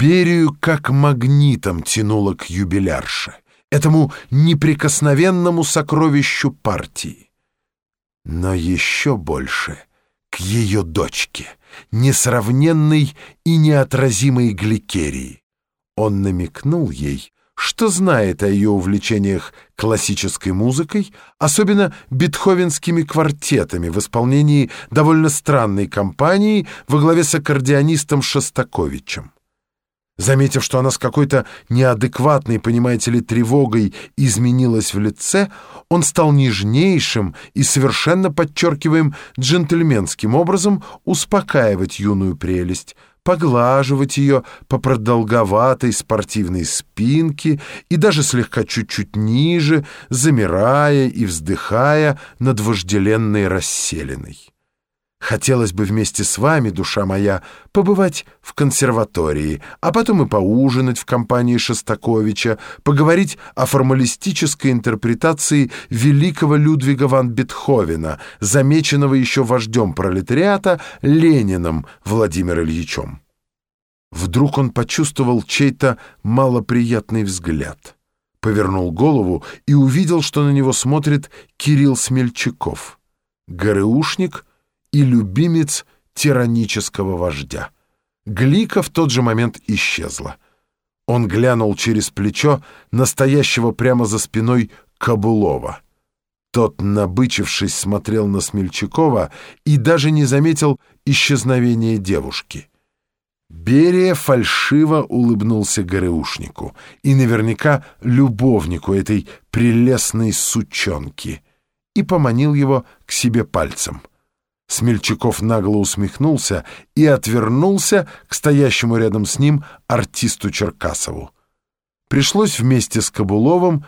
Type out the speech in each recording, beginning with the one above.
Берию как магнитом тянуло к юбилярше, этому неприкосновенному сокровищу партии. Но еще больше к ее дочке, несравненной и неотразимой Гликерии. Он намекнул ей, что знает о ее увлечениях классической музыкой, особенно бетховенскими квартетами в исполнении довольно странной компании во главе с аккордеонистом Шостаковичем. Заметив, что она с какой-то неадекватной, понимаете ли, тревогой изменилась в лице, он стал нежнейшим и совершенно подчеркиваем джентльменским образом успокаивать юную прелесть — поглаживать ее по продолговатой спортивной спинке и даже слегка чуть-чуть ниже, замирая и вздыхая над вожделенной расселенной. Хотелось бы вместе с вами, душа моя, побывать в консерватории, а потом и поужинать в компании Шостаковича, поговорить о формалистической интерпретации великого Людвига ван Бетховена, замеченного еще вождем пролетариата Лениным Владимиром Ильичем. Вдруг он почувствовал чей-то малоприятный взгляд. Повернул голову и увидел, что на него смотрит Кирилл Смельчаков. ГРУшник — и любимец тиранического вождя. Глика в тот же момент исчезла. Он глянул через плечо настоящего прямо за спиной Кабулова. Тот, набычившись, смотрел на Смельчакова и даже не заметил исчезновения девушки. Берия фальшиво улыбнулся ГРУшнику и наверняка любовнику этой прелестной сучонки и поманил его к себе пальцем. Смельчаков нагло усмехнулся и отвернулся к стоящему рядом с ним артисту Черкасову. Пришлось вместе с Кабуловым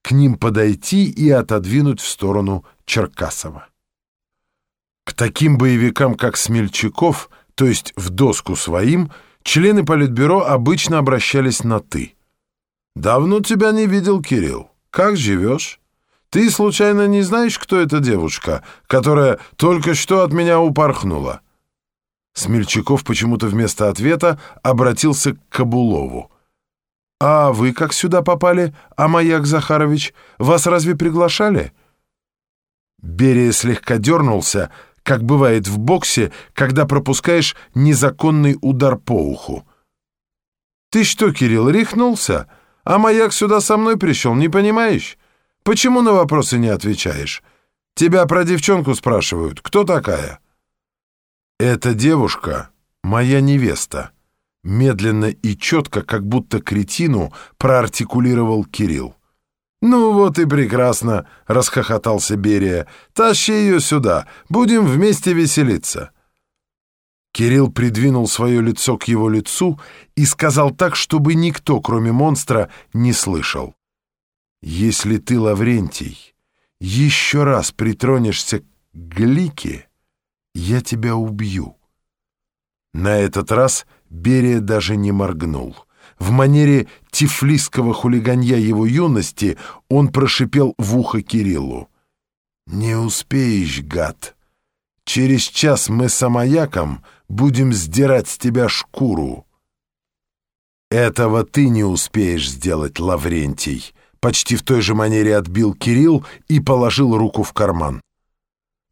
к ним подойти и отодвинуть в сторону Черкасова. К таким боевикам, как Смельчаков, то есть в доску своим, члены Политбюро обычно обращались на «ты». «Давно тебя не видел, Кирилл. Как живешь?» Ты случайно не знаешь, кто эта девушка, которая только что от меня упорхнула?» Смельчаков почему-то вместо ответа обратился к Кабулову. «А вы как сюда попали, Амаяк Захарович? Вас разве приглашали?» Берия слегка дернулся, как бывает в боксе, когда пропускаешь незаконный удар по уху. «Ты что, Кирилл, рехнулся? А маяк сюда со мной пришел, не понимаешь? Почему на вопросы не отвечаешь? Тебя про девчонку спрашивают. Кто такая?» «Эта девушка — моя невеста», — медленно и четко, как будто кретину, проартикулировал Кирилл. «Ну вот и прекрасно», — расхохотался Берия. «Тащи ее сюда, будем вместе веселиться». Кирилл придвинул свое лицо к его лицу и сказал так, чтобы никто, кроме монстра, не слышал. Если ты, Лаврентий, еще раз притронешься к Глике, я тебя убью. На этот раз Берия даже не моргнул. В манере тифлисского хулиганья его юности он прошипел в ухо Кириллу. «Не успеешь, гад. Через час мы с Амаяком будем сдирать с тебя шкуру». «Этого ты не успеешь сделать, Лаврентий», Почти в той же манере отбил Кирилл и положил руку в карман.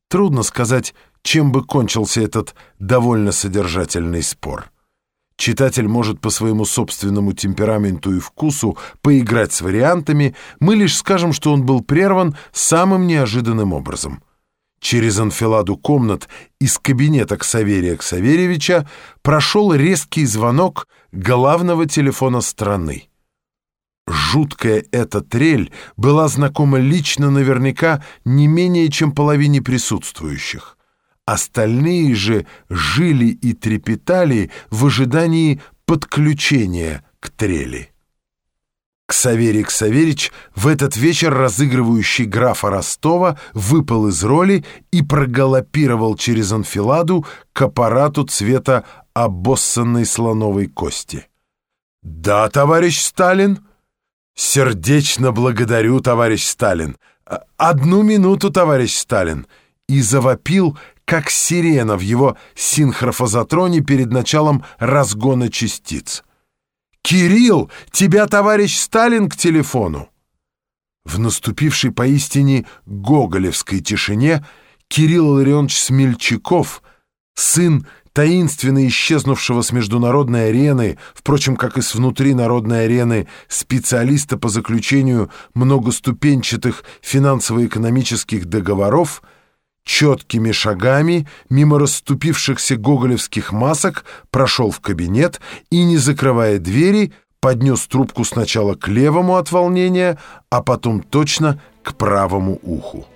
Трудно сказать, чем бы кончился этот довольно содержательный спор. Читатель может по своему собственному темпераменту и вкусу поиграть с вариантами, мы лишь скажем, что он был прерван самым неожиданным образом. Через анфиладу комнат из кабинета Ксаверия Ксаверьевича прошел резкий звонок главного телефона страны. Жуткая эта трель была знакома лично наверняка не менее чем половине присутствующих. Остальные же жили и трепетали в ожидании подключения к трели. Ксаверий Ксаверич, в этот вечер разыгрывающий графа Ростова, выпал из роли и прогалопировал через анфиладу к аппарату цвета обоссанной слоновой кости. «Да, товарищ Сталин!» «Сердечно благодарю, товарищ Сталин! Одну минуту, товарищ Сталин!» И завопил, как сирена в его синхрофазотроне перед началом разгона частиц. «Кирилл, тебя товарищ Сталин к телефону!» В наступившей поистине гоголевской тишине Кирилл Ларионович Смельчаков, сын таинственно исчезнувшего с международной арены, впрочем, как и с внутринародной арены, специалиста по заключению многоступенчатых финансово-экономических договоров, четкими шагами мимо расступившихся гоголевских масок прошел в кабинет и, не закрывая двери, поднес трубку сначала к левому от волнения, а потом точно к правому уху.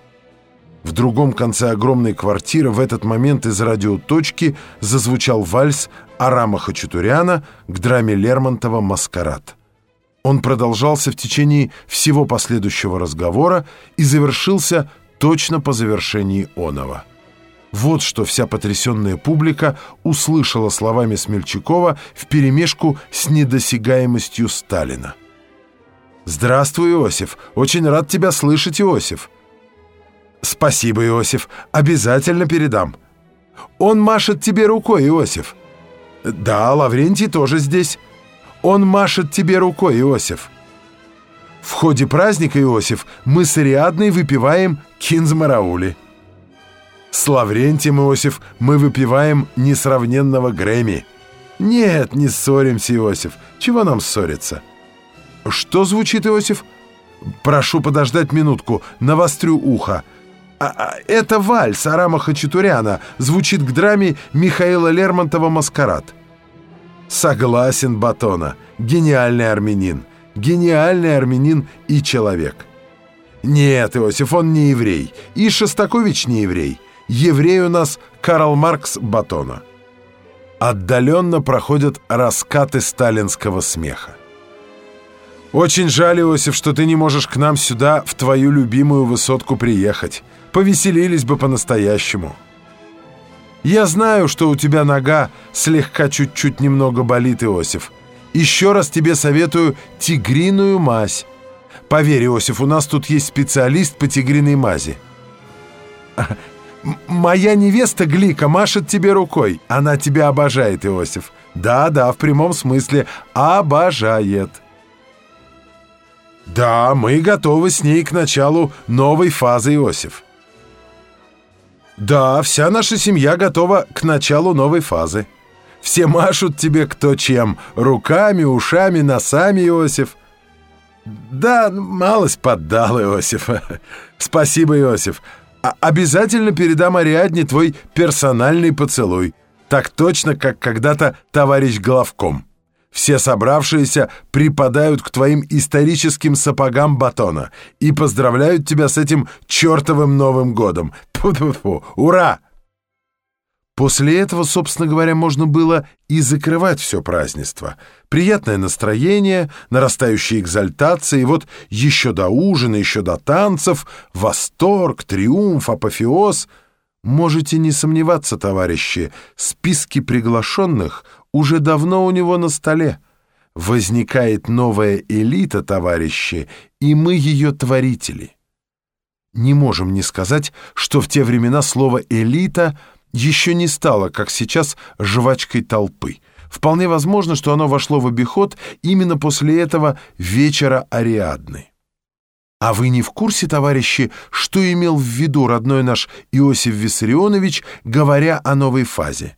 В другом конце огромной квартиры в этот момент из радиоточки зазвучал вальс Арама Хачатуряна к драме Лермонтова «Маскарад». Он продолжался в течение всего последующего разговора и завершился точно по завершении оного. Вот что вся потрясенная публика услышала словами Смельчакова вперемешку с недосягаемостью Сталина. «Здравствуй, Иосиф! Очень рад тебя слышать, Иосиф!» «Спасибо, Иосиф. Обязательно передам». «Он машет тебе рукой, Иосиф». «Да, Лаврентий тоже здесь». «Он машет тебе рукой, Иосиф». В ходе праздника, Иосиф, мы с Ариадной выпиваем кинзмараули. С Лаврентием, Иосиф, мы выпиваем несравненного Грэмми. Нет, не ссоримся, Иосиф. Чего нам ссориться? Что звучит, Иосиф? Прошу подождать минутку, навострю ухо. А, а, это вальс Арама Хачатуряна звучит к драме Михаила Лермонтова «Маскарад». Согласен, Батона. Гениальный армянин. Гениальный армянин и человек. Нет, Иосиф, он не еврей. И Шостакович не еврей. Еврей у нас Карл Маркс Батона. Отдаленно проходят раскаты сталинского смеха. «Очень жаль, Иосиф, что ты не можешь к нам сюда, в твою любимую высотку, приехать. Повеселились бы по-настоящему. Я знаю, что у тебя нога слегка чуть-чуть немного болит, Иосиф. Еще раз тебе советую тигриную мазь. Поверь, Иосиф, у нас тут есть специалист по тигриной мази. Моя невеста Глика машет тебе рукой. Она тебя обожает, Иосиф. Да-да, в прямом смысле обожает. Да, мы готовы с ней к началу новой фазы, Иосиф. Да, вся наша семья готова к началу новой фазы. Все машут тебе кто чем, руками, ушами, носами, Иосиф. Да, малость поддал, Иосиф. Спасибо, Иосиф. А обязательно передам Ариадне твой персональный поцелуй. Так точно, как когда-то товарищ Главком. Все собравшиеся припадают к твоим историческим сапогам батона и поздравляют тебя с этим чертовым Новым годом. Тьфу-тьфу-тьфу! Ура!» После этого, собственно говоря, можно было и закрывать все празднество. Приятное настроение, нарастающая экзальтация, и вот еще до ужина, еще до танцев, восторг, триумф, апофеоз. Можете не сомневаться, товарищи, списки приглашенных уже давно у него на столе. Возникает новая элита, товарищи, и мы ее творители. Не можем не сказать, что в те времена слово «элита» еще не стало, как сейчас, жвачкой толпы. Вполне возможно, что оно вошло в обиход именно после этого вечера Ариадны. А вы не в курсе, товарищи, что имел в виду родной наш Иосиф Виссарионович, говоря о новой фазе?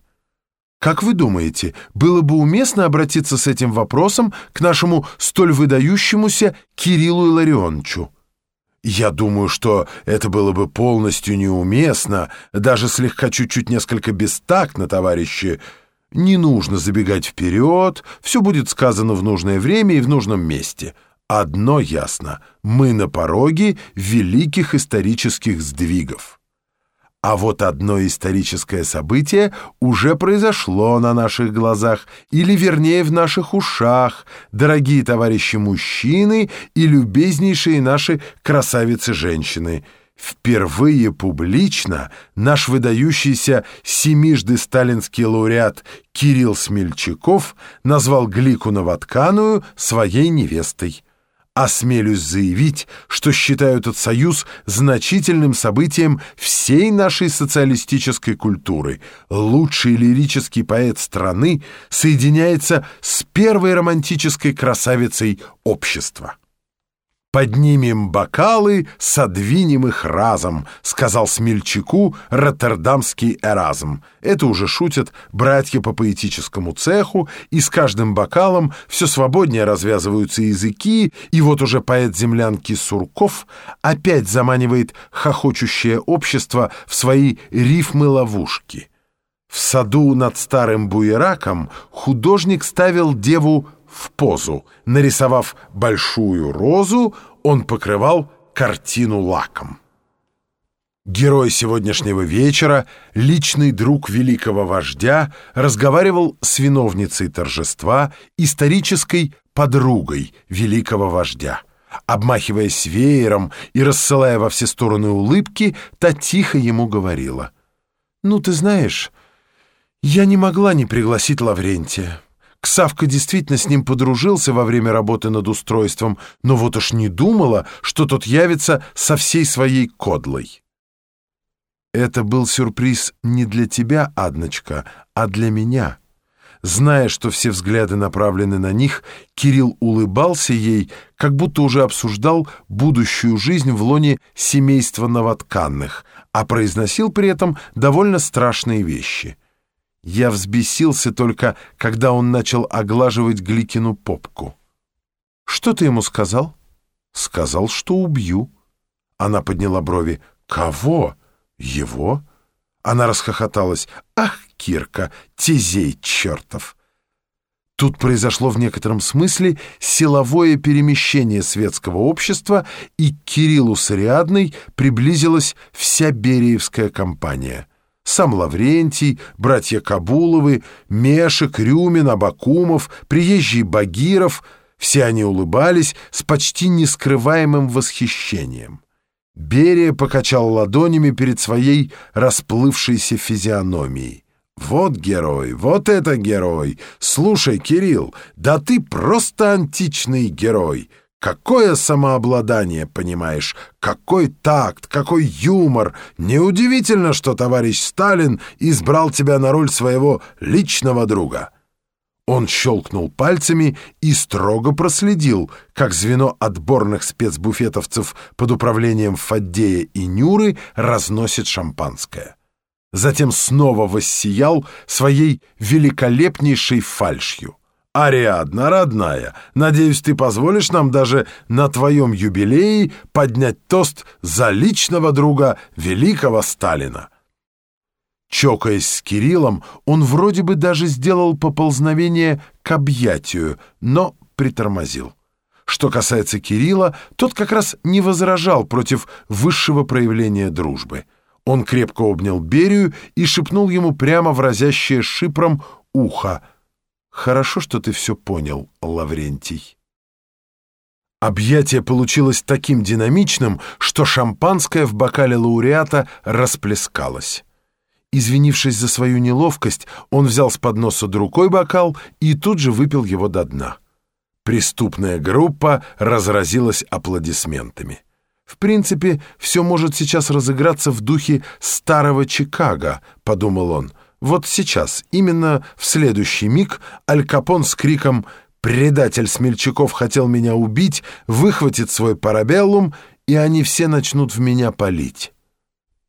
Как вы думаете, было бы уместно обратиться с этим вопросом к нашему столь выдающемуся Кириллу Илларионовичу? Я думаю, что это было бы полностью неуместно, даже слегка чуть-чуть несколько бестактно, товарищи. Не нужно забегать вперед, все будет сказано в нужное время и в нужном месте. Одно ясно — мы на пороге великих исторических сдвигов. А вот одно историческое событие уже произошло на наших глазах, или вернее в наших ушах, дорогие товарищи мужчины и любезнейшие наши красавицы-женщины. Впервые публично наш выдающийся семижды сталинский лауреат Кирилл Смельчаков назвал Глику Новотканую своей невестой. Осмелюсь заявить, что считаю этот союз значительным событием всей нашей социалистической культуры. Лучший лирический поэт страны соединяется с первой романтической красавицей общества. «Поднимем бокалы, содвинем их разом», — сказал смельчаку роттердамский Эразм. Это уже шутят братья по поэтическому цеху, и с каждым бокалом все свободнее развязываются языки, и вот уже поэт землянки Сурков опять заманивает хохочущее общество в свои рифмы-ловушки. В саду над старым буераком художник ставил деву в позу. Нарисовав большую розу, он покрывал картину лаком. Герой сегодняшнего вечера, личный друг великого вождя, разговаривал с виновницей торжества, исторической подругой великого вождя. Обмахиваясь веером и рассылая во все стороны улыбки, та тихо ему говорила. «Ну, ты знаешь, я не могла не пригласить Лаврентия. Ксавка действительно с ним подружился во время работы над устройством, но вот уж не думала, что тот явится со всей своей кодлой. Это был сюрприз не для тебя, Адночка, а для меня. Зная, что все взгляды направлены на них, Кирилл улыбался ей, как будто уже обсуждал будущую жизнь в лоне семейства новотканных, а произносил при этом довольно страшные вещи — я взбесился только, когда он начал оглаживать Гликину попку. «Что ты ему сказал?» «Сказал, что убью». Она подняла брови. «Кого? Его?» Она расхохоталась. «Ах, Кирка, тизей чертов!» Тут произошло в некотором смысле силовое перемещение светского общества, и к Кириллу с приблизилась вся Бериевская компания — сам Лаврентий, братья Кабуловы, Мешек, Рюмин, Абакумов, приезжий Багиров — все они улыбались с почти нескрываемым восхищением. Берия покачал ладонями перед своей расплывшейся физиономией. «Вот герой, вот это герой! Слушай, Кирилл, да ты просто античный герой!» Какое самообладание, понимаешь? Какой такт, какой юмор! Неудивительно, что товарищ Сталин избрал тебя на роль своего личного друга. Он щелкнул пальцами и строго проследил, как звено отборных спецбуфетовцев под управлением Фаддея и Нюры разносит шампанское. Затем снова воссиял своей великолепнейшей фальшью. Ариадна, родная, надеюсь, ты позволишь нам даже на твоем юбилее поднять тост за личного друга великого Сталина». Чокаясь с Кириллом, он вроде бы даже сделал поползновение к объятию, но притормозил. Что касается Кирилла, тот как раз не возражал против высшего проявления дружбы. Он крепко обнял Берию и шепнул ему прямо в разящее шипром ухо — Хорошо, что ты все понял, Лаврентий. Объятие получилось таким динамичным, что шампанское в бокале лауреата расплескалось. Извинившись за свою неловкость, он взял с подноса другой бокал и тут же выпил его до дна. Преступная группа разразилась аплодисментами. В принципе, все может сейчас разыграться в духе старого Чикаго, подумал он, — вот сейчас, именно в следующий миг, Аль Капон с криком «Предатель Смельчаков хотел меня убить!» выхватит свой парабеллум, и они все начнут в меня палить.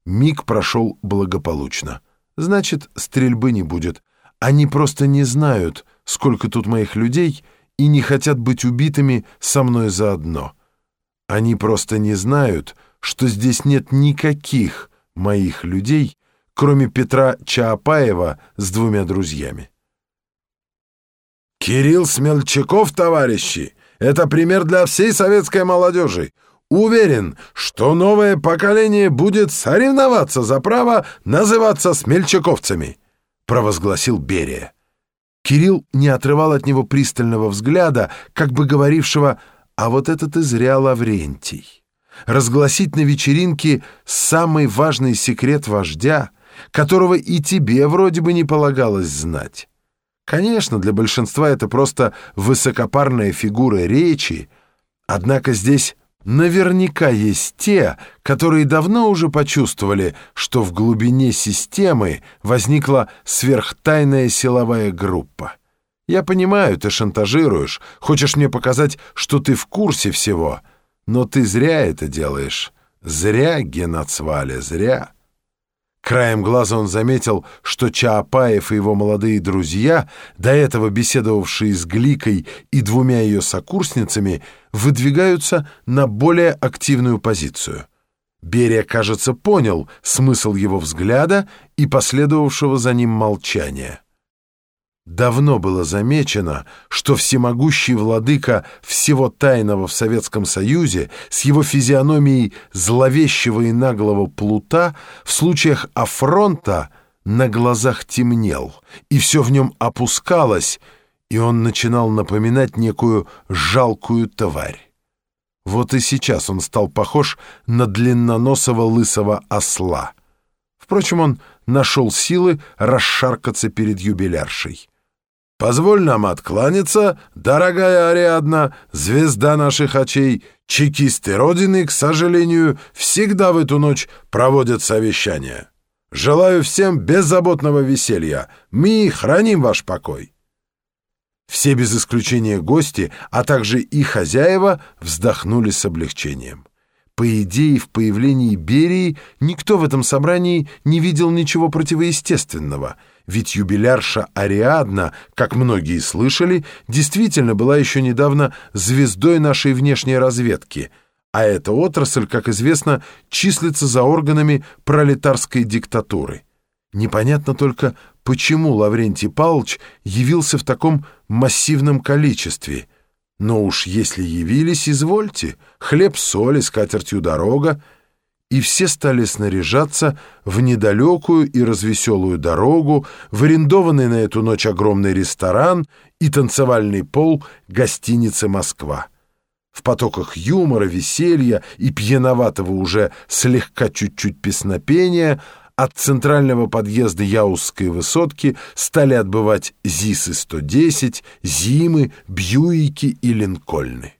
Миг прошел благополучно. Значит, стрельбы не будет. Они просто не знают, сколько тут моих людей, и не хотят быть убитыми со мной заодно. Они просто не знают, что здесь нет никаких моих людей, кроме Петра Чаопаева с двумя друзьями. «Кирилл Смельчаков, товарищи, это пример для всей советской молодежи. Уверен, что новое поколение будет соревноваться за право называться смельчаковцами», — провозгласил Берия. Кирилл не отрывал от него пристального взгляда, как бы говорившего «А вот это ты зря, Лаврентий». Разгласить на вечеринке самый важный секрет вождя — которого и тебе вроде бы не полагалось знать. Конечно, для большинства это просто высокопарная фигура речи, Однако здесь наверняка есть те, которые давно уже почувствовали, что в глубине системы возникла сверхтайная силовая группа. Я понимаю, ты шантажируешь, хочешь мне показать, что ты в курсе всего, но ты зря это делаешь. Зря, Генацвале, зря. Краем глаза он заметил, что Чаапаев и его молодые друзья, до этого беседовавшие с Гликой и двумя ее сокурсницами, выдвигаются на более активную позицию. Берия, кажется, понял смысл его взгляда и последовавшего за ним молчания. Давно было замечено, что всемогущий владыка всего тайного в Советском Союзе с его физиономией зловещего и наглого плута в случаях афронта на глазах темнел, и все в нем опускалось, и он начинал напоминать некую жалкую тварь. Вот и сейчас он стал похож на длинноносого лысого осла. Впрочем, он нашел силы расшаркаться перед юбиляршей. Позволь нам откланяться, дорогая Ариадна, звезда наших очей. Чекисты Родины, к сожалению, всегда в эту ночь проводят совещания. Желаю всем беззаботного веселья. Мы храним ваш покой». Все без исключения гости, а также и хозяева вздохнули с облегчением. По идее, в появлении Берии никто в этом собрании не видел ничего противоестественного — ведь юбилярша Ариадна, как многие слышали, действительно была еще недавно звездой нашей внешней разведки, а эта отрасль, как известно, числится за органами пролетарской диктатуры. Непонятно только, почему Лаврентий Павлович явился в таком массивном количестве. Но уж если явились, извольте, хлеб, соль и скатертью дорога — и все стали снаряжаться в недалекую и развеселую дорогу, в арендованный на эту ночь огромный ресторан и танцевальный пол гостиницы «Москва». В потоках юмора, веселья и пьяноватого уже слегка чуть-чуть песнопения от центрального подъезда Яузской высотки стали отбывать ЗИСы-110, Зимы, Бьюики и Линкольны.